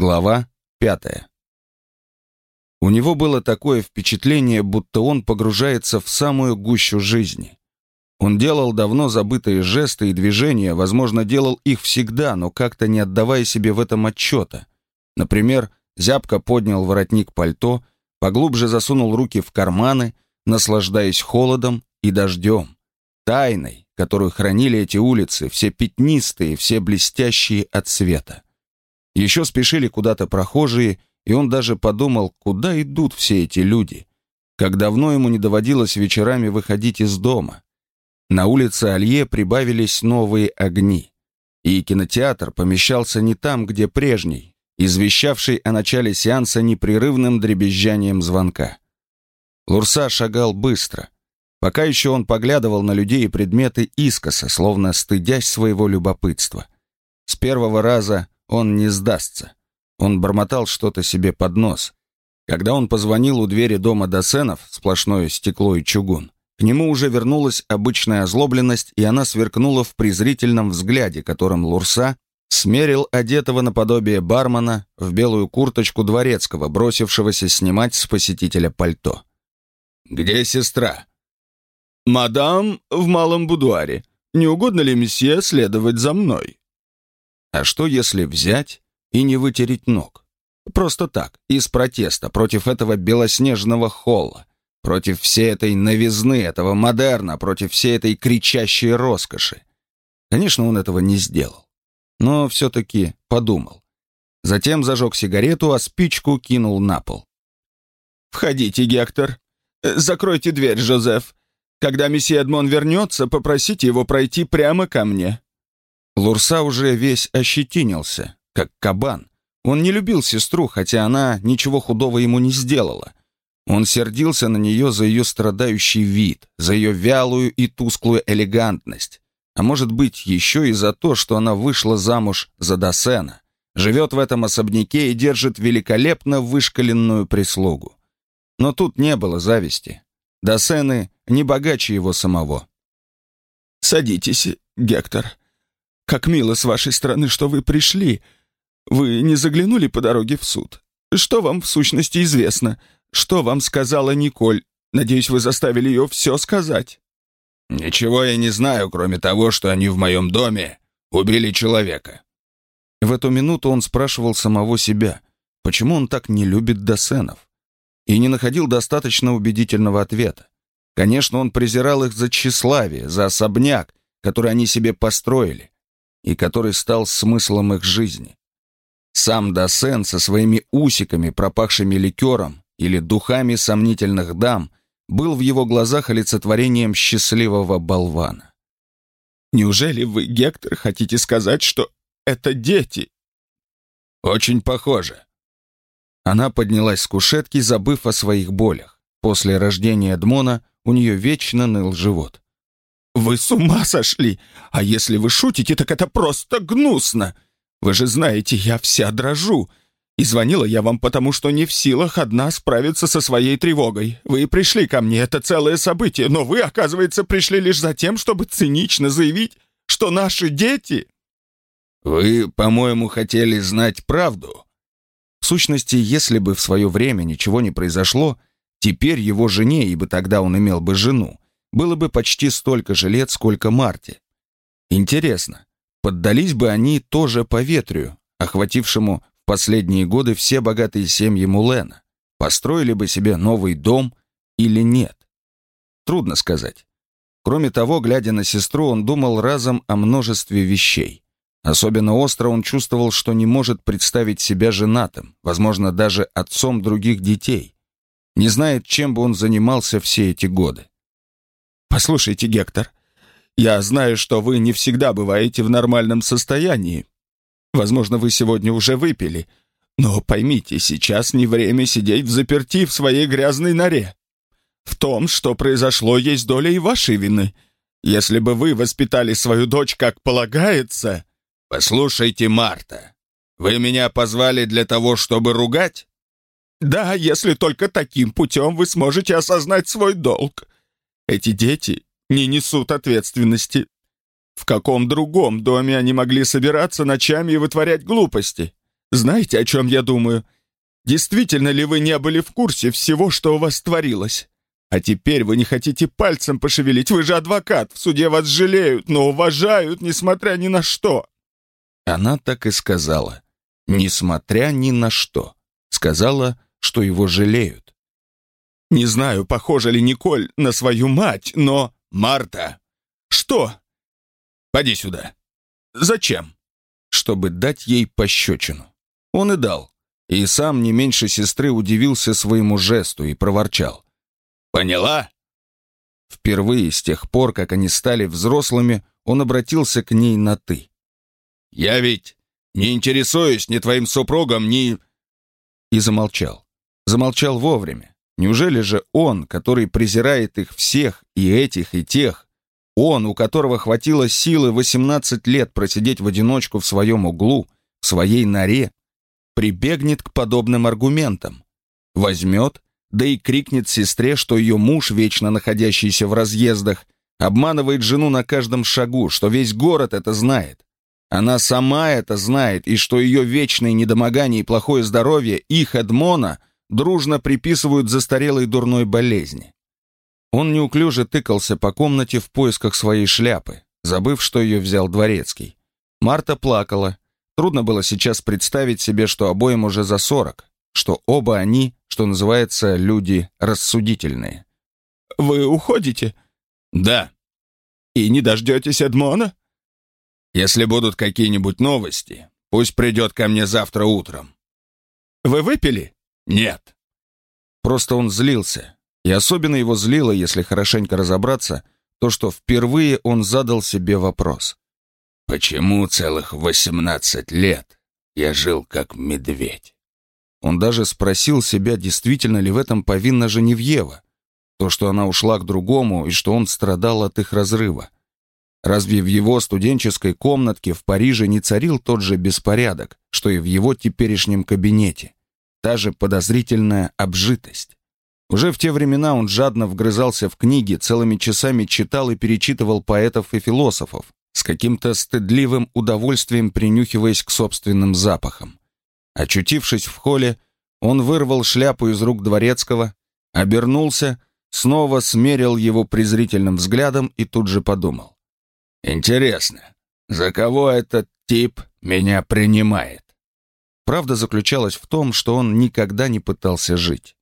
Глава пятая. У него было такое впечатление, будто он погружается в самую гущу жизни. Он делал давно забытые жесты и движения, возможно, делал их всегда, но как-то не отдавая себе в этом отчета. Например, зябко поднял воротник пальто, поглубже засунул руки в карманы, наслаждаясь холодом и дождем, тайной, которую хранили эти улицы, все пятнистые, все блестящие от света. Еще спешили куда-то прохожие, и он даже подумал, куда идут все эти люди. Как давно ему не доводилось вечерами выходить из дома. На улице Алье прибавились новые огни. И кинотеатр помещался не там, где прежний, извещавший о начале сеанса непрерывным дребезжанием звонка. Лурса шагал быстро. Пока еще он поглядывал на людей и предметы искоса, словно стыдясь своего любопытства. С первого раза он не сдастся. Он бормотал что-то себе под нос. Когда он позвонил у двери дома Досенов, сплошное стекло и чугун, к нему уже вернулась обычная озлобленность, и она сверкнула в презрительном взгляде, которым Лурса смерил одетого наподобие бармена в белую курточку дворецкого, бросившегося снимать с посетителя пальто. «Где сестра?» «Мадам в малом будуаре. Не угодно ли месье следовать за мной?» А что если взять и не вытереть ног? Просто так, из протеста против этого белоснежного холла, против всей этой новизны, этого модерна, против всей этой кричащей роскоши. Конечно, он этого не сделал, но все-таки подумал. Затем зажег сигарету, а спичку кинул на пол. «Входите, Гектор. Закройте дверь, Жозеф. Когда месье Эдмон вернется, попросите его пройти прямо ко мне». Лурса уже весь ощетинился, как кабан. Он не любил сестру, хотя она ничего худого ему не сделала. Он сердился на нее за ее страдающий вид, за ее вялую и тусклую элегантность. А может быть, еще и за то, что она вышла замуж за Досена, живет в этом особняке и держит великолепно вышкаленную прислугу. Но тут не было зависти. Досены не богаче его самого. «Садитесь, Гектор», как мило с вашей стороны, что вы пришли. Вы не заглянули по дороге в суд? Что вам в сущности известно? Что вам сказала Николь? Надеюсь, вы заставили ее все сказать». «Ничего я не знаю, кроме того, что они в моем доме убили человека». В эту минуту он спрашивал самого себя, почему он так не любит Досенов, и не находил достаточно убедительного ответа. Конечно, он презирал их за тщеславие, за особняк, который они себе построили, и который стал смыслом их жизни. Сам Досен со своими усиками, пропахшими ликером или духами сомнительных дам, был в его глазах олицетворением счастливого болвана. «Неужели вы, Гектор, хотите сказать, что это дети?» «Очень похоже». Она поднялась с кушетки, забыв о своих болях. После рождения Эдмона у нее вечно ныл живот. «Вы с ума сошли! А если вы шутите, так это просто гнусно! Вы же знаете, я вся дрожу. И звонила я вам потому, что не в силах одна справиться со своей тревогой. Вы пришли ко мне, это целое событие, но вы, оказывается, пришли лишь за тем, чтобы цинично заявить, что наши дети...» «Вы, по-моему, хотели знать правду?» В сущности, если бы в свое время ничего не произошло, теперь его жене, ибо тогда он имел бы жену, было бы почти столько же лет, сколько Марте. Интересно, поддались бы они тоже по ветрию, охватившему в последние годы все богатые семьи Мулена? Построили бы себе новый дом или нет? Трудно сказать. Кроме того, глядя на сестру, он думал разом о множестве вещей. Особенно остро он чувствовал, что не может представить себя женатым, возможно, даже отцом других детей. Не знает, чем бы он занимался все эти годы. «Послушайте, Гектор, я знаю, что вы не всегда бываете в нормальном состоянии. Возможно, вы сегодня уже выпили, но поймите, сейчас не время сидеть в заперти в своей грязной норе. В том, что произошло, есть доля и вашей вины. Если бы вы воспитали свою дочь как полагается...» «Послушайте, Марта, вы меня позвали для того, чтобы ругать?» «Да, если только таким путем вы сможете осознать свой долг. Эти дети не несут ответственности. В каком другом доме они могли собираться ночами и вытворять глупости? знаете, о чем я думаю? Действительно ли вы не были в курсе всего, что у вас творилось? А теперь вы не хотите пальцем пошевелить, вы же адвокат, в суде вас жалеют, но уважают, несмотря ни на что». Она так и сказала, несмотря ни на что. Сказала, что его жалеют. «Не знаю, похожа ли Николь на свою мать, но...» «Марта!» «Что?» «Поди сюда». «Зачем?» «Чтобы дать ей пощечину». Он и дал. И сам не меньше сестры удивился своему жесту и проворчал. Поняла?» Впервые с тех пор, как они стали взрослыми, он обратился к ней на «ты». «Я ведь не интересуюсь ни твоим супругом, ни...» И замолчал. Замолчал вовремя. Неужели же он, который презирает их всех, и этих, и тех, он, у которого хватило силы 18 лет просидеть в одиночку в своем углу, в своей норе, прибегнет к подобным аргументам, возьмет да и крикнет сестре, что ее муж, вечно находящийся в разъездах, обманывает жену на каждом шагу, что весь город это знает. Она сама это знает, и что ее вечное недомогание и плохое здоровье их Эдмона дружно приписывают застарелой дурной болезни. Он неуклюже тыкался по комнате в поисках своей шляпы, забыв, что ее взял дворецкий. Марта плакала. Трудно было сейчас представить себе, что обоим уже за сорок, что оба они что называется, люди рассудительные. «Вы уходите?» «Да». «И не дождетесь Эдмона?» «Если будут какие-нибудь новости, пусть придет ко мне завтра утром». «Вы выпили?» «Нет». Просто он злился. И особенно его злило, если хорошенько разобраться, то, что впервые он задал себе вопрос. «Почему целых восемнадцать лет я жил как медведь?» Он даже спросил себя, действительно ли в этом повинна Женевьева. То, что она ушла к другому и что он страдал от их разрыва. Разве в его студенческой комнатке в Париже не царил тот же беспорядок, что и в его теперешнем кабинете? Та же подозрительная обжитость. Уже в те времена он жадно вгрызался в книги, целыми часами читал и перечитывал поэтов и философов, с каким-то стыдливым удовольствием принюхиваясь к собственным запахам. Очутившись в холле, он вырвал шляпу из рук дворецкого, обернулся, снова смерил его презрительным взглядом и тут же подумал. «Интересно, за кого этот тип меня принимает?» Правда заключалась в том, что он никогда не пытался жить.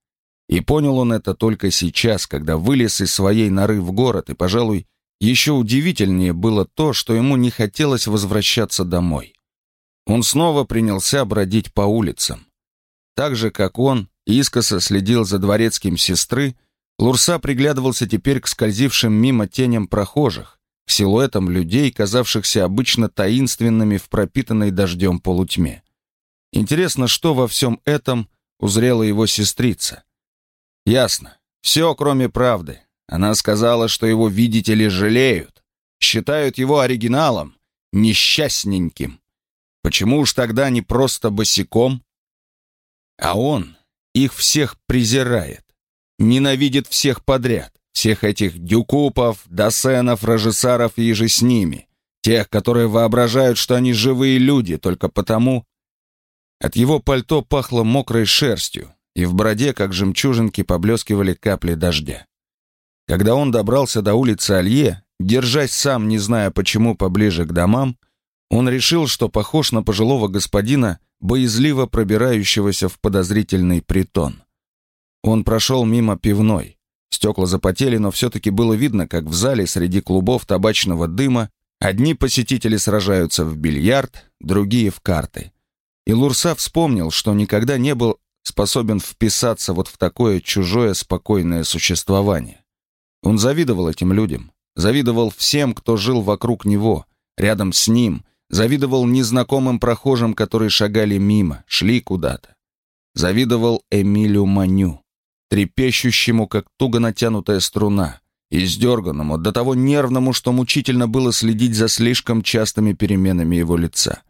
И понял он это только сейчас, когда вылез из своей норы в город, и, пожалуй, еще удивительнее было то, что ему не хотелось возвращаться домой. Он снова принялся бродить по улицам. Так же, как он искоса следил за дворецким сестры, Лурса приглядывался теперь к скользившим мимо теням прохожих, к силуэтам людей, казавшихся обычно таинственными в пропитанной дождем полутьме. Интересно, что во всем этом узрела его сестрица. Ясно. Все, кроме правды. Она сказала, что его видители жалеют, считают его оригиналом, несчастненьким. Почему уж тогда не просто босиком? А он их всех презирает, ненавидит всех подряд, всех этих дюкупов, досенов, режиссаров и же с ними, тех, которые воображают, что они живые люди, только потому... От его пальто пахло мокрой шерстью, и в бороде, как жемчужинки, поблескивали капли дождя. Когда он добрался до улицы Алье, держась сам, не зная почему, поближе к домам, он решил, что похож на пожилого господина, боязливо пробирающегося в подозрительный притон. Он прошел мимо пивной. Стекла запотели, но все-таки было видно, как в зале среди клубов табачного дыма одни посетители сражаются в бильярд, другие в карты. И Лурса вспомнил, что никогда не был способен вписаться вот в такое чужое спокойное существование. Он завидовал этим людям, завидовал всем, кто жил вокруг него, рядом с ним, Завидовал незнакомым прохожим, которые шагали мимо, шли куда-то. Завидовал Эмилю Маню, трепещущему, как туго натянутая струна, и сдерганному, до того нервному, что мучительно было следить за слишком частыми переменами его лица.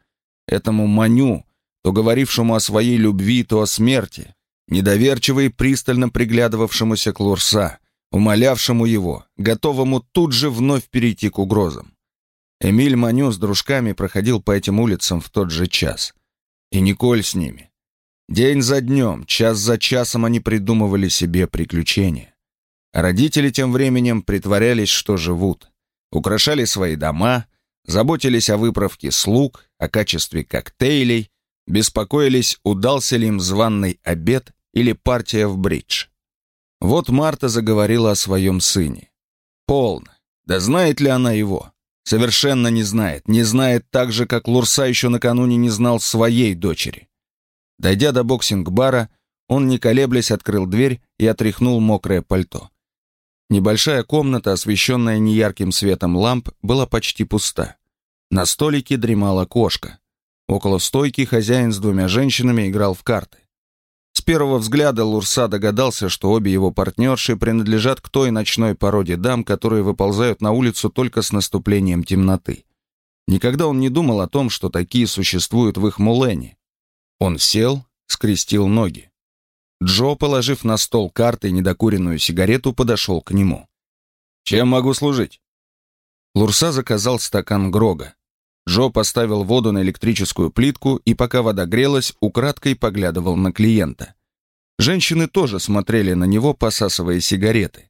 Этому Маню, то говорившему о своей любви, то о смерти, недоверчиво и пристально приглядывавшемуся к Лурса, умолявшему его, готовому тут же вновь перейти к угрозам. Эмиль Маню с дружками проходил по этим улицам в тот же час. И Николь с ними. День за днем, час за часом они придумывали себе приключения. А родители тем временем притворялись, что живут. Украшали свои дома, заботились о выправке слуг, о качестве коктейлей, беспокоились, удался ли им званный обед или партия в бридж. Вот Марта заговорила о своем сыне. Полно. Да знает ли она его? Совершенно не знает. Не знает так же, как Лурса еще накануне не знал своей дочери. Дойдя до боксинг-бара, он, не колеблясь, открыл дверь и отряхнул мокрое пальто. Небольшая комната, освещенная неярким светом ламп, была почти пуста. На столике дремала кошка. Около стойки хозяин с двумя женщинами играл в карты. С первого взгляда Лурса догадался, что обе его партнерши принадлежат к той ночной породе дам, которые выползают на улицу только с наступлением темноты. Никогда он не думал о том, что такие существуют в их мулене. Он сел, скрестил ноги. Джо, положив на стол карты и недокуренную сигарету, подошел к нему. «Чем могу служить?» Лурса заказал стакан Грога. Джо поставил воду на электрическую плитку и, пока вода грелась, украдкой поглядывал на клиента. Женщины тоже смотрели на него, посасывая сигареты.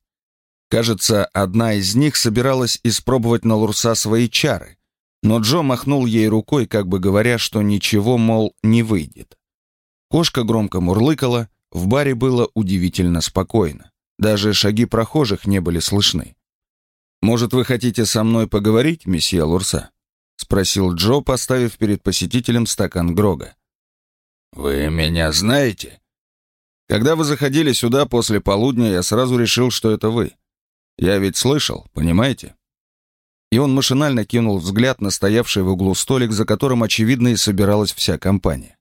Кажется, одна из них собиралась испробовать на Лурса свои чары, но Джо махнул ей рукой, как бы говоря, что ничего, мол, не выйдет. Кошка громко мурлыкала, в баре было удивительно спокойно. Даже шаги прохожих не были слышны. «Может, вы хотите со мной поговорить, месье Лурса?» — спросил Джо, поставив перед посетителем стакан Грога. «Вы меня знаете?» «Когда вы заходили сюда после полудня, я сразу решил, что это вы. Я ведь слышал, понимаете?» И он машинально кинул взгляд на стоявший в углу столик, за которым, очевидно, и собиралась вся компания.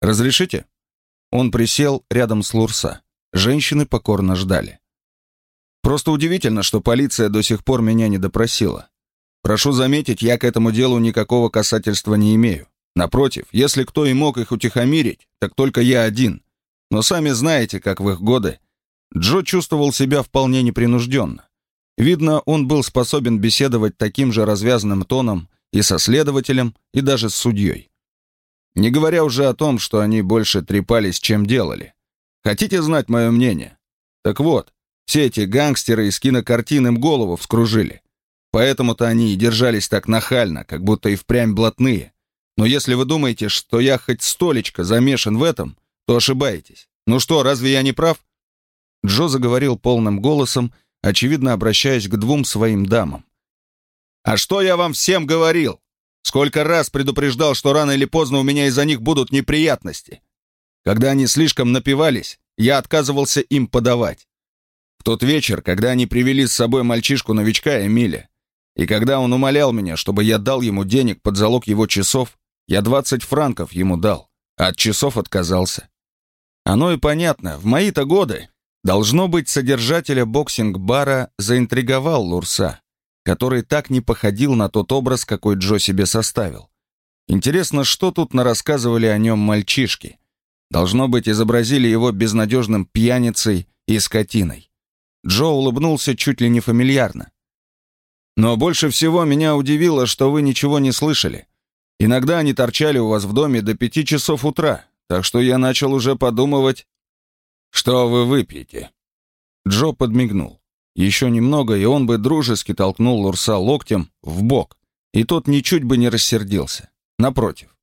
«Разрешите?» Он присел рядом с Лурса. Женщины покорно ждали. «Просто удивительно, что полиция до сих пор меня не допросила. Прошу заметить, я к этому делу никакого касательства не имею. Напротив, если кто и мог их утихомирить, так только я один. Но сами знаете, как в их годы. Джо чувствовал себя вполне непринужденно. Видно, он был способен беседовать таким же развязанным тоном и со следователем, и даже с судьей. Не говоря уже о том, что они больше трепались, чем делали. Хотите знать мое мнение? Так вот, все эти гангстеры из кинокартин им голову вскружили. Поэтому-то они и держались так нахально, как будто и впрямь блатные. Но если вы думаете, что я хоть столечко замешан в этом, то ошибаетесь. Ну что, разве я не прав?» Джо заговорил полным голосом, очевидно обращаясь к двум своим дамам. «А что я вам всем говорил? Сколько раз предупреждал, что рано или поздно у меня из-за них будут неприятности? Когда они слишком напивались, я отказывался им подавать. В тот вечер, когда они привели с собой мальчишку-новичка Эмиля, и когда он умолял меня, чтобы я дал ему денег под залог его часов, я 20 франков ему дал, а от часов отказался. Оно и понятно, в мои-то годы, должно быть, содержателя боксинг-бара заинтриговал Лурса, который так не походил на тот образ, какой Джо себе составил. Интересно, что тут нарассказывали о нем мальчишки? Должно быть, изобразили его безнадежным пьяницей и скотиной. Джо улыбнулся чуть ли не фамильярно. Но больше всего меня удивило, что вы ничего не слышали. Иногда они торчали у вас в доме до пяти часов утра, так что я начал уже подумывать, что вы выпьете». Джо подмигнул. Еще немного, и он бы дружески толкнул Лурса локтем в бок, и тот ничуть бы не рассердился. Напротив.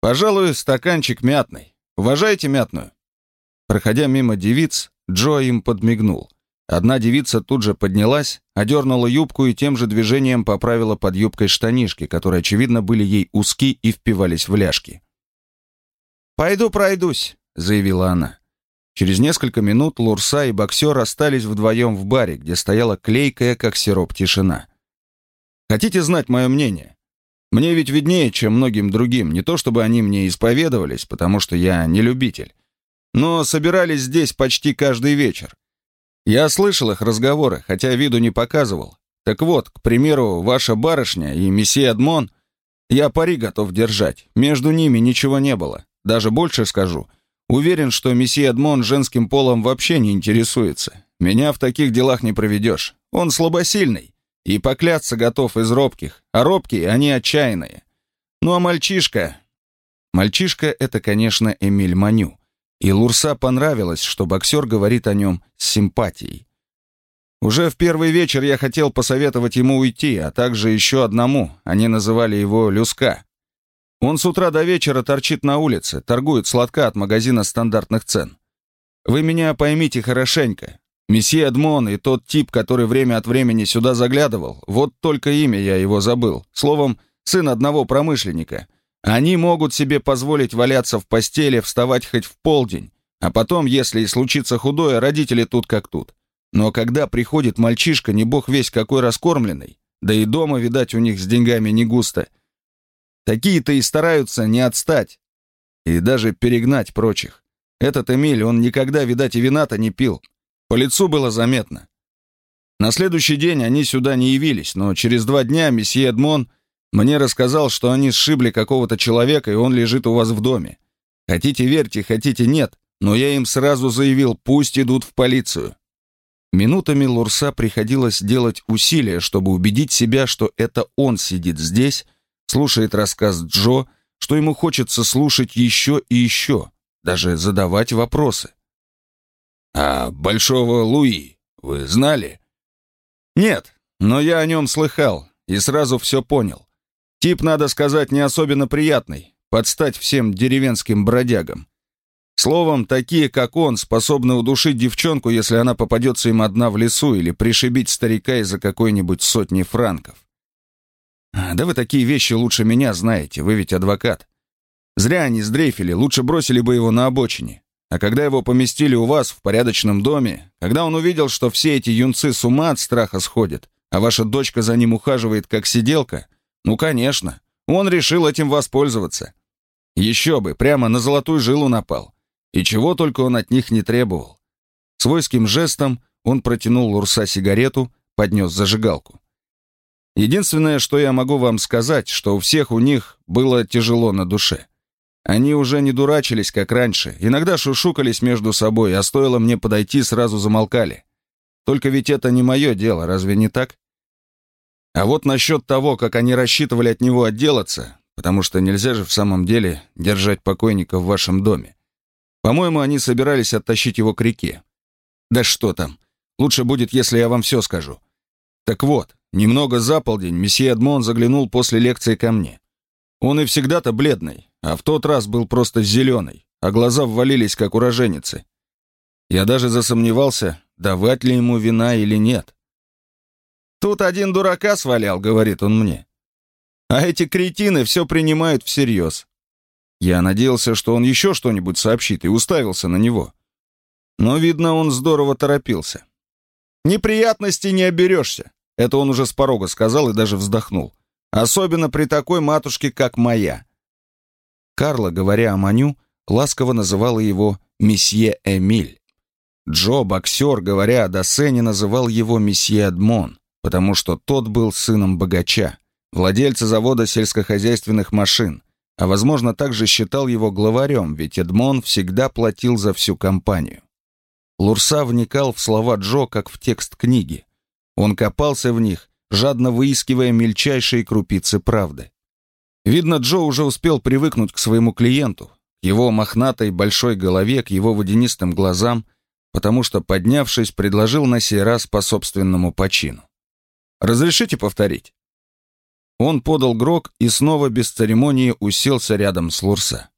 «Пожалуй, стаканчик мятный. Уважаете мятную?» Проходя мимо девиц, Джо им подмигнул. Одна девица тут же поднялась, одернула юбку и тем же движением поправила под юбкой штанишки, которые, очевидно, были ей узки и впивались в ляжки. «Пойду пройдусь», — заявила она. Через несколько минут Лурса и боксер остались вдвоем в баре, где стояла клейкая, как сироп, тишина. «Хотите знать мое мнение? Мне ведь виднее, чем многим другим, не то чтобы они мне исповедовались, потому что я не любитель, но собирались здесь почти каждый вечер. Я слышал их разговоры, хотя виду не показывал. Так вот, к примеру, ваша барышня и месье Адмон, я пари готов держать. Между ними ничего не было. Даже больше скажу. Уверен, что месье Адмон женским полом вообще не интересуется. Меня в таких делах не проведешь. Он слабосильный. И покляться готов из робких. А робкие, они отчаянные. Ну а мальчишка... Мальчишка — это, конечно, Эмиль Маню. И Лурса понравилось, что боксер говорит о нем с симпатией. Уже в первый вечер я хотел посоветовать ему уйти, а также еще одному, они называли его Люска. Он с утра до вечера торчит на улице, торгует сладка от магазина стандартных цен. Вы меня поймите хорошенько. Месье Эдмон и тот тип, который время от времени сюда заглядывал, вот только имя я его забыл. Словом, сын одного промышленника. Они могут себе позволить валяться в постели, вставать хоть в полдень, а потом, если и случится худое, родители тут как тут. Но когда приходит мальчишка, не бог весь какой раскормленный, да и дома, видать, у них с деньгами не густо, такие-то и стараются не отстать и даже перегнать прочих. Этот Эмиль, он никогда, видать, и вина-то не пил. По лицу было заметно. На следующий день они сюда не явились, но через два дня месье Эдмон мне рассказал, что они сшибли какого-то человека, и он лежит у вас в доме. Хотите верьте, хотите нет, но я им сразу заявил, пусть идут в полицию. Минутами Лурса приходилось делать усилия, чтобы убедить себя, что это он сидит здесь, слушает рассказ Джо, что ему хочется слушать еще и еще, даже задавать вопросы. «А Большого Луи вы знали?» «Нет, но я о нем слыхал и сразу все понял. Тип, надо сказать, не особенно приятный, подстать всем деревенским бродягам. Словом, такие, как он, способны удушить девчонку, если она попадется им одна в лесу, или пришибить старика из-за какой-нибудь сотни франков. А, да вы такие вещи лучше меня знаете, вы ведь адвокат. Зря они сдрейфили, лучше бросили бы его на обочине. А когда его поместили у вас в порядочном доме, когда он увидел, что все эти юнцы с ума от страха сходят, а ваша дочка за ним ухаживает как сиделка, ну, конечно, он решил этим воспользоваться. Еще бы, прямо на золотую жилу напал. И чего только он от них не требовал. Свойским жестом он протянул Лурса сигарету, поднес зажигалку. Единственное, что я могу вам сказать, что у всех у них было тяжело на душе. Они уже не дурачились, как раньше, иногда шушукались между собой, а стоило мне подойти, сразу замолкали. Только ведь это не мое дело, разве не так? А вот насчет того, как они рассчитывали от него отделаться, потому что нельзя же в самом деле держать покойника в вашем доме. По-моему, они собирались оттащить его к реке. Да что там, лучше будет, если я вам все скажу. Так вот, немного за полдень месье Эдмон заглянул после лекции ко мне. Он и всегда-то бледный, а в тот раз был просто зеленый, а глаза ввалились, как уроженицы. Я даже засомневался, давать ли ему вина или нет. «Тут один дурака свалял», — говорит он мне. «А эти кретины все принимают всерьез. Я надеялся, что он еще что-нибудь сообщит, и уставился на него. Но, видно, он здорово торопился. «Неприятностей не оберешься», — это он уже с порога сказал и даже вздохнул. «Особенно при такой матушке, как моя». Карла, говоря о Маню, ласково называла его «месье Эмиль». Джо, боксер, говоря о Досене, называл его месье Эдмон, потому что тот был сыном богача, владельца завода сельскохозяйственных машин, а, возможно, также считал его главарем, ведь Эдмон всегда платил за всю компанию. Лурса вникал в слова Джо, как в текст книги. Он копался в них, жадно выискивая мельчайшие крупицы правды. Видно, Джо уже успел привыкнуть к своему клиенту, к его мохнатой большой голове, к его водянистым глазам, потому что, поднявшись, предложил на сей раз по собственному почину. «Разрешите повторить?» Он подал грок и снова без церемонии уселся рядом с Лурса.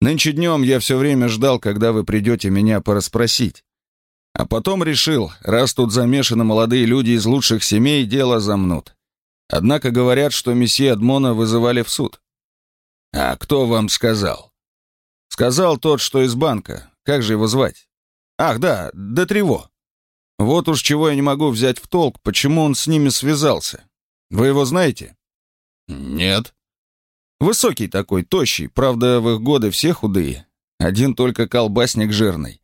«Нынче днем я все время ждал, когда вы придете меня порасспросить. А потом решил, раз тут замешаны молодые люди из лучших семей, дело замнут. Однако говорят, что месье Адмона вызывали в суд». «А кто вам сказал?» «Сказал тот, что из банка. Как же его звать?» «Ах, да, Детрево. Вот уж чего я не могу взять в толк, почему он с ними связался. Вы его знаете?» «Нет». «Высокий такой, тощий, правда, в их годы все худые. Один только колбасник жирный.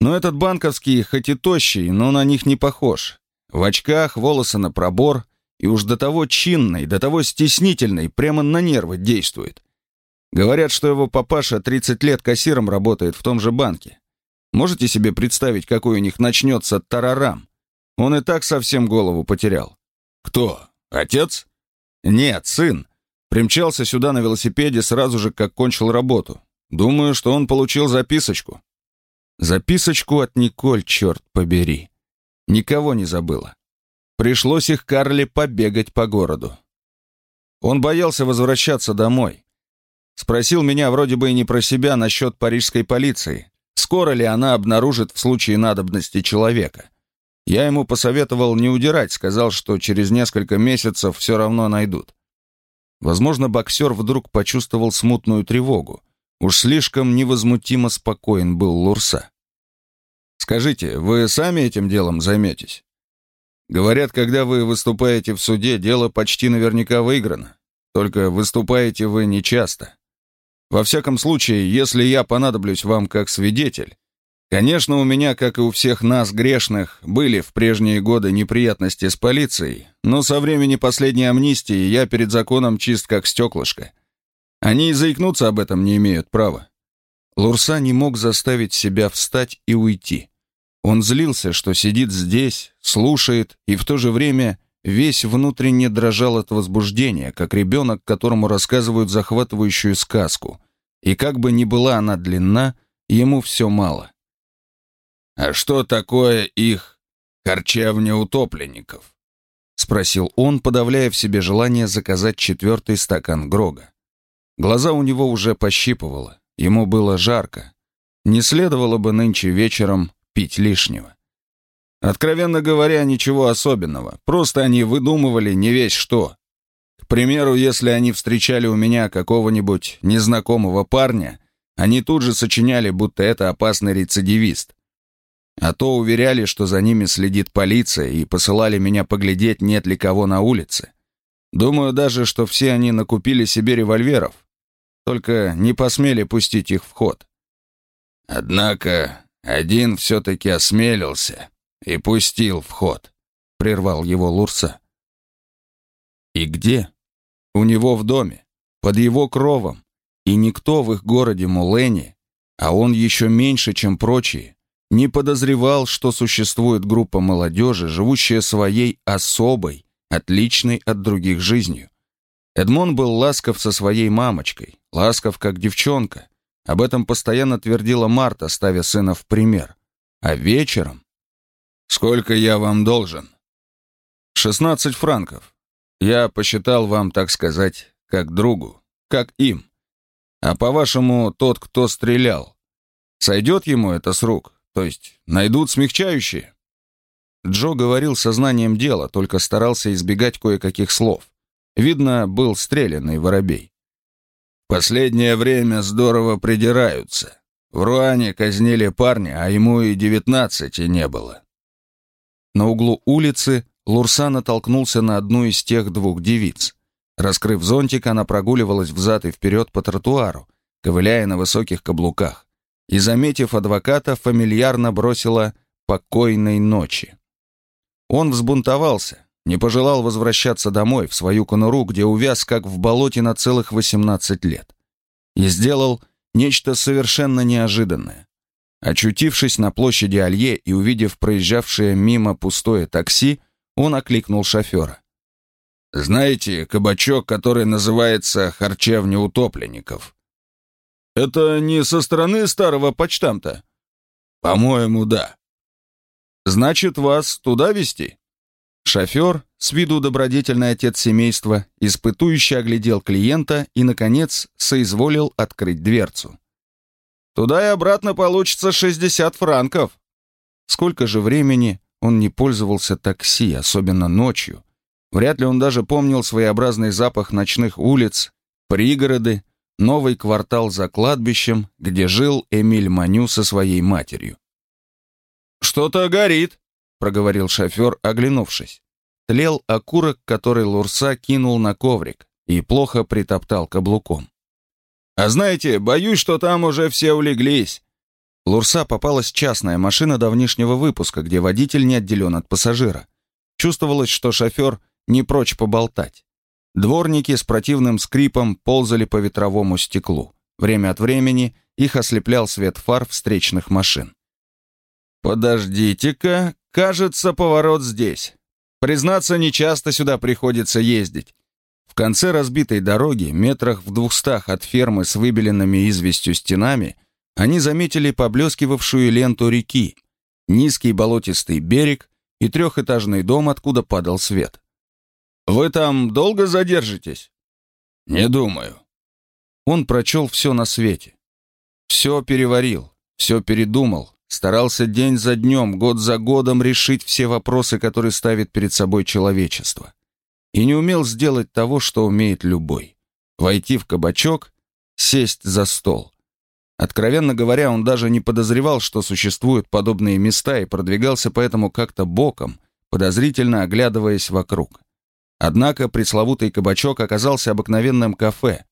Но этот банковский, хоть и тощий, но на них не похож. В очках, волосы на пробор, и уж до того чинный, до того стеснительный, прямо на нервы действует. Говорят, что его папаша 30 лет кассиром работает в том же банке. Можете себе представить, какой у них начнется тарарам? Он и так совсем голову потерял. Кто? Отец? Нет, сын. Примчался сюда на велосипеде сразу же, как кончил работу. Думаю, что он получил записочку. Записочку от Николь, черт побери. Никого не забыла. Пришлось их Карле побегать по городу. Он боялся возвращаться домой. Спросил меня вроде бы и не про себя насчет парижской полиции. Скоро ли она обнаружит в случае надобности человека? Я ему посоветовал не удирать, сказал, что через несколько месяцев все равно найдут. Возможно, боксер вдруг почувствовал смутную тревогу. Уж слишком невозмутимо спокоен был Лурса. «Скажите, вы сами этим делом займетесь?» «Говорят, когда вы выступаете в суде, дело почти наверняка выиграно. Только выступаете вы нечасто. Во всяком случае, если я понадоблюсь вам как свидетель, Конечно, у меня, как и у всех нас, грешных, были в прежние годы неприятности с полицией, но со времени последней амнистии я перед законом чист как стеклышко. Они и заикнуться об этом не имеют права. Лурса не мог заставить себя встать и уйти. Он злился, что сидит здесь, слушает, и в то же время весь внутренне дрожал от возбуждения, как ребенок, которому рассказывают захватывающую сказку. И как бы ни была она длинна, ему все мало. «А что такое их харчевня утопленников?» — спросил он, подавляя в себе желание заказать четвертый стакан Грога. Глаза у него уже пощипывало, ему было жарко. Не следовало бы нынче вечером пить лишнего. Откровенно говоря, ничего особенного, просто они выдумывали не весь что. К примеру, если они встречали у меня какого-нибудь незнакомого парня, они тут же сочиняли, будто это опасный рецидивист. А то уверяли, что за ними следит полиция, и посылали меня поглядеть, нет ли кого на улице. Думаю даже, что все они накупили себе револьверов, только не посмели пустить их в ход. Однако один все-таки осмелился и пустил в ход, прервал его Лурса. И где? У него в доме, под его кровом, и никто в их городе Мулене, а он еще меньше, чем прочие, не подозревал, что существует группа молодежи, живущая своей особой, отличной от других жизнью. Эдмон был ласков со своей мамочкой, ласков как девчонка. Об этом постоянно твердила Марта, ставя сына в пример. А вечером... «Сколько я вам должен?» «16 франков. Я посчитал вам, так сказать, как другу, как им. А по-вашему, тот, кто стрелял, сойдет ему это с рук?» То есть найдут смягчающие?» Джо говорил сознанием дела, только старался избегать кое-каких слов. Видно, был стрелянный воробей. «Последнее время здорово придираются. В Руане казнили парня, а ему и девятнадцати не было». На углу улицы Лурса натолкнулся на одну из тех двух девиц. Раскрыв зонтик, она прогуливалась взад и вперед по тротуару, ковыляя на высоких каблуках и, заметив адвоката, фамильярно бросила «покойной ночи». Он взбунтовался, не пожелал возвращаться домой, в свою конуру, где увяз, как в болоте на целых 18 лет. И сделал нечто совершенно неожиданное. Очутившись на площади Алье и увидев проезжавшее мимо пустое такси, он окликнул шофера. «Знаете кабачок, который называется «Харчевня утопленников»?» Это не со стороны старого почтамта? По-моему, да. Значит, вас туда везти? Шофер, с виду добродетельный отец семейства, испытующе оглядел клиента и, наконец, соизволил открыть дверцу. Туда и обратно получится 60 франков. Сколько же времени он не пользовался такси, особенно ночью. Вряд ли он даже помнил своеобразный запах ночных улиц, пригороды, новый квартал за кладбищем, где жил Эмиль Маню со своей матерью. «Что-то горит», — проговорил шофер, оглянувшись. Тлел окурок, который Лурса кинул на коврик и плохо притоптал каблуком. «А знаете, боюсь, что там уже все улеглись». Лурса попалась частная машина давнишнего выпуска, где водитель не отделен от пассажира. Чувствовалось, что шофер не прочь поболтать. Дворники с противным скрипом ползали по ветровому стеклу. Время от времени их ослеплял свет фар встречных машин. «Подождите-ка, кажется, поворот здесь. Признаться, нечасто сюда приходится ездить. Конце разбитой дороги, метрах в двухстах от фермы с выбеленными известью стенами, они заметили поблескивавшую ленту реки, низкий болотистый берег и трехэтажный дом, откуда падал свет. «Вы там долго задержитесь?» «Не думаю». Он прочел все на свете. Все переварил, все передумал, старался день за днем, год за годом решить все вопросы, которые ставит перед собой человечество. И не умел сделать того, что умеет любой. Войти в кабачок, сесть за стол. Откровенно говоря, он даже не подозревал, что существуют подобные места и продвигался поэтому как-то боком, подозрительно оглядываясь вокруг. Однако пресловутый кабачок оказался обыкновенным кафе,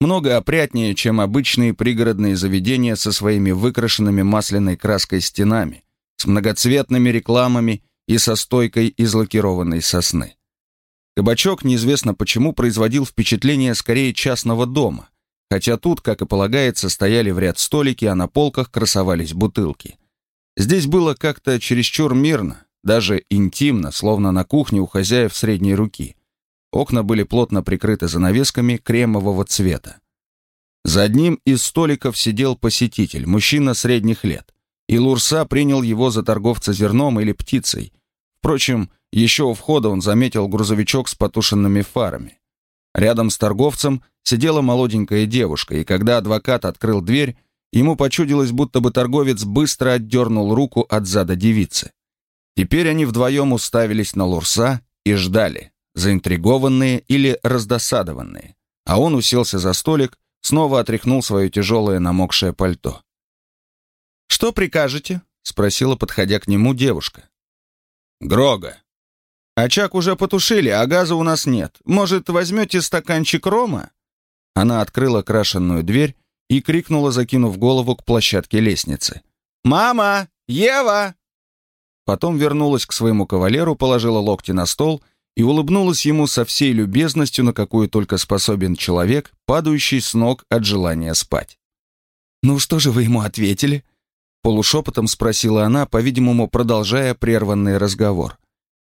много опрятнее, чем обычные пригородные заведения со своими выкрашенными масляной краской стенами, с многоцветными рекламами и со стойкой из лакированной сосны. Кабачок неизвестно почему производил впечатление скорее частного дома, хотя тут, как и полагается, стояли в ряд столики, а на полках красовались бутылки. Здесь было как-то чересчур мирно, даже интимно, словно на кухне у хозяев средней руки. Окна были плотно прикрыты занавесками кремового цвета. За одним из столиков сидел посетитель, мужчина средних лет, и Лурса принял его за торговца зерном или птицей. Впрочем, еще у входа он заметил грузовичок с потушенными фарами. Рядом с торговцем сидела молоденькая девушка, и когда адвокат открыл дверь, ему почудилось, будто бы торговец быстро отдернул руку от зада девицы. Теперь они вдвоем уставились на Лурса и ждали, заинтригованные или раздосадованные. А он уселся за столик, снова отряхнул свое тяжелое намокшее пальто. «Что прикажете?» — спросила, подходя к нему девушка. «Грога». «Очаг уже потушили, а газа у нас нет. Может, возьмете стаканчик рома?» Она открыла крашенную дверь и крикнула, закинув голову к площадке лестницы. «Мама! Ева!» Потом вернулась к своему кавалеру, положила локти на стол и улыбнулась ему со всей любезностью, на какую только способен человек, падающий с ног от желания спать. «Ну что же вы ему ответили?» Полушепотом спросила она, по-видимому, продолжая прерванный разговор.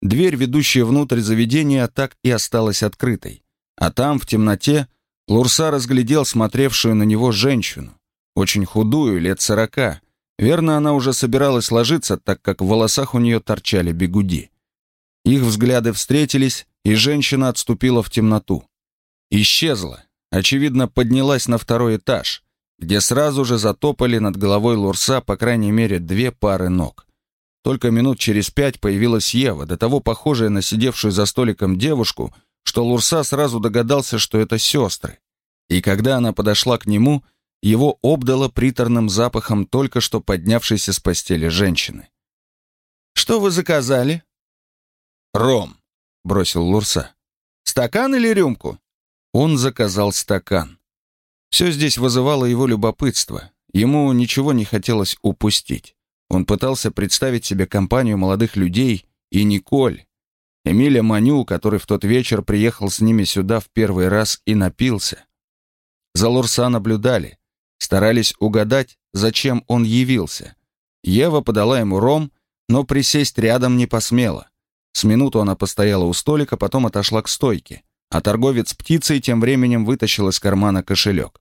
Дверь, ведущая внутрь заведения, так и осталась открытой. А там, в темноте, Лурса разглядел смотревшую на него женщину. Очень худую, лет сорока, Верно, она уже собиралась ложиться, так как в волосах у нее торчали бегуди. Их взгляды встретились, и женщина отступила в темноту. Исчезла, очевидно, поднялась на второй этаж, где сразу же затопали над головой Лурса по крайней мере две пары ног. Только минут через пять появилась Ева, до того похожая на сидевшую за столиком девушку, что Лурса сразу догадался, что это сестры. И когда она подошла к нему, его обдало приторным запахом только что поднявшейся с постели женщины. «Что вы заказали?» «Ром», — бросил Лурса. «Стакан или рюмку?» Он заказал стакан. Все здесь вызывало его любопытство. Ему ничего не хотелось упустить. Он пытался представить себе компанию молодых людей и Николь, Эмиля Маню, который в тот вечер приехал с ними сюда в первый раз и напился. За Лурса наблюдали старались угадать, зачем он явился. Ева подала ему ром, но присесть рядом не посмела. С минуту она постояла у столика, потом отошла к стойке, а торговец птицей тем временем вытащил из кармана кошелек.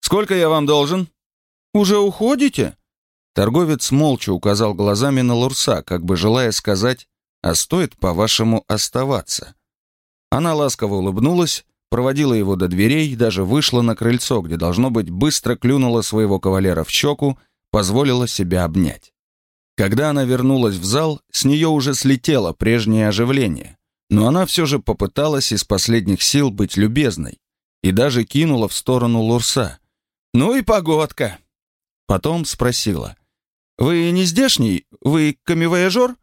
«Сколько я вам должен?» «Уже уходите?» Торговец молча указал глазами на Лурса, как бы желая сказать, «А стоит, по-вашему, оставаться?» Она ласково улыбнулась, проводила его до дверей даже вышла на крыльцо, где, должно быть, быстро клюнула своего кавалера в щеку, позволила себя обнять. Когда она вернулась в зал, с нее уже слетело прежнее оживление, но она все же попыталась из последних сил быть любезной и даже кинула в сторону Лурса. «Ну и погодка!» Потом спросила. «Вы не здешний? Вы камевояжер?»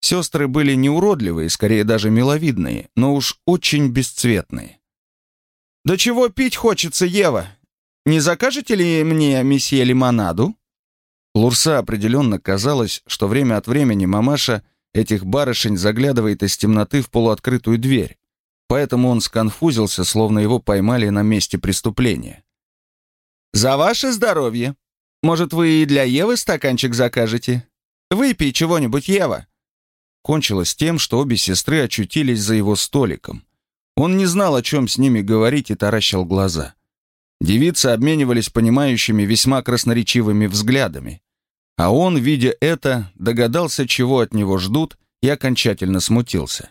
Сестры были не уродливые, скорее даже миловидные, но уж очень бесцветные. «Да чего пить хочется, Ева? Не закажете ли мне, месье, лимонаду?» Лурса определенно казалось, что время от времени мамаша этих барышень заглядывает из темноты в полуоткрытую дверь, поэтому он сконфузился, словно его поймали на месте преступления. «За ваше здоровье! Может, вы и для Евы стаканчик закажете? Выпей чего-нибудь, Ева!» Кончилось тем, что обе сестры очутились за его столиком. Он не знал, о чем с ними говорить и таращил глаза. Девицы обменивались понимающими весьма красноречивыми взглядами. А он, видя это, догадался, чего от него ждут, и окончательно смутился.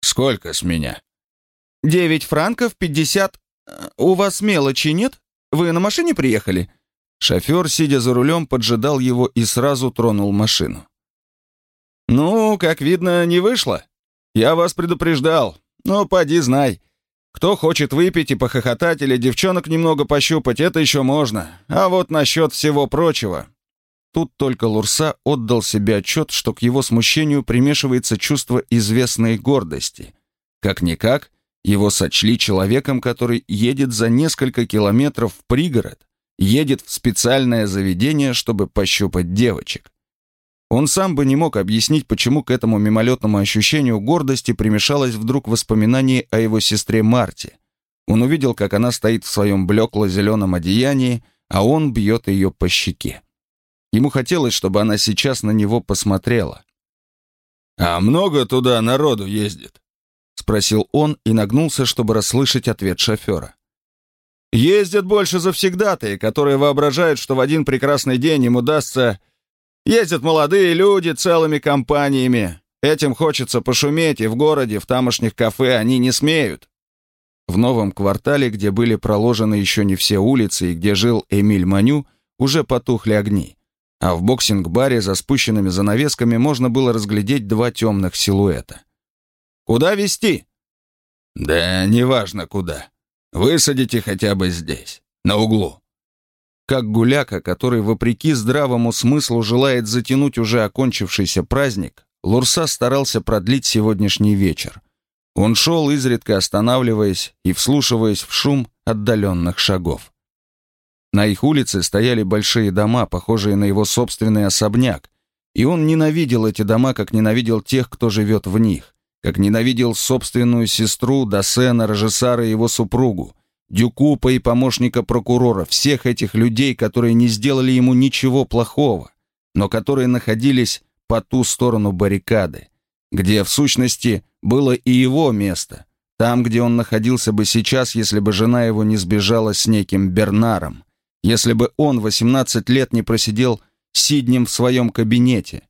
«Сколько с меня?» «Девять франков, пятьдесят... У вас мелочи нет? Вы на машине приехали?» Шофер, сидя за рулем, поджидал его и сразу тронул машину. «Ну, как видно, не вышло. Я вас предупреждал. Но поди знай. Кто хочет выпить и похохотать или девчонок немного пощупать, это еще можно. А вот насчет всего прочего...» Тут только Лурса отдал себе отчет, что к его смущению примешивается чувство известной гордости. Как-никак, его сочли человеком, который едет за несколько километров в пригород, едет в специальное заведение, чтобы пощупать девочек. Он сам бы не мог объяснить, почему к этому мимолетному ощущению гордости примешалось вдруг воспоминание о его сестре Марте. Он увидел, как она стоит в своем блекло-зеленом одеянии, а он бьет ее по щеке. Ему хотелось, чтобы она сейчас на него посмотрела. «А много туда народу ездит?» — спросил он и нагнулся, чтобы расслышать ответ шофера. «Ездят больше завсегдатые, которые воображают, что в один прекрасный день им удастся Ездят молодые люди целыми компаниями. Этим хочется пошуметь, и в городе, в тамошних кафе они не смеют. В новом квартале, где были проложены еще не все улицы и где жил Эмиль Маню, уже потухли огни. А в боксинг-баре за спущенными занавесками можно было разглядеть два темных силуэта. «Куда везти?» «Да неважно куда. Высадите хотя бы здесь, на углу как гуляка, который, вопреки здравому смыслу, желает затянуть уже окончившийся праздник, Лурса старался продлить сегодняшний вечер. Он шел, изредка останавливаясь и вслушиваясь в шум отдаленных шагов. На их улице стояли большие дома, похожие на его собственный особняк, и он ненавидел эти дома, как ненавидел тех, кто живет в них, как ненавидел собственную сестру, Досена, Рожесара и его супругу, Дюкупа и помощника прокурора, всех этих людей, которые не сделали ему ничего плохого, но которые находились по ту сторону баррикады, где, в сущности, было и его место, там, где он находился бы сейчас, если бы жена его не сбежала с неким Бернаром, если бы он 18 лет не просидел сиднем в своем кабинете,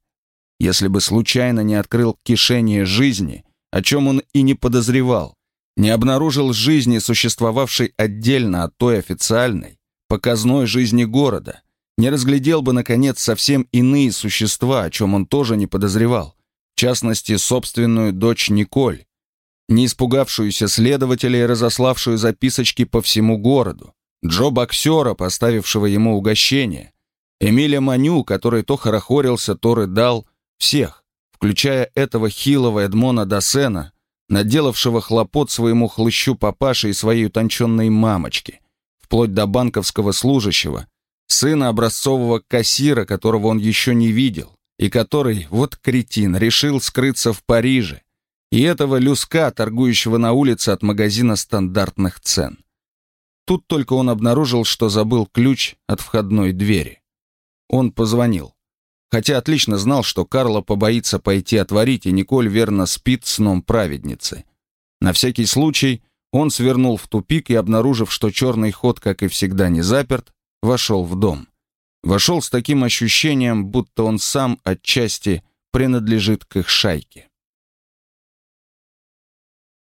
если бы случайно не открыл кишение жизни, о чем он и не подозревал, не обнаружил жизни, существовавшей отдельно от той официальной, показной жизни города, не разглядел бы, наконец, совсем иные существа, о чем он тоже не подозревал, в частности, собственную дочь Николь, не испугавшуюся следователя и разославшую записочки по всему городу, Джо-боксера, поставившего ему угощение, Эмиля Маню, который то хорохорился, то рыдал, всех, включая этого хилого Эдмона Досена, наделавшего хлопот своему хлыщу папаше и своей утонченной мамочке, вплоть до банковского служащего, сына образцового кассира, которого он еще не видел, и который, вот кретин, решил скрыться в Париже, и этого люска, торгующего на улице от магазина стандартных цен. Тут только он обнаружил, что забыл ключ от входной двери. Он позвонил хотя отлично знал, что Карла побоится пойти отворить, и Николь верно спит сном праведницы. На всякий случай он свернул в тупик и, обнаружив, что черный ход, как и всегда, не заперт, вошел в дом. Вошел с таким ощущением, будто он сам отчасти принадлежит к их шайке.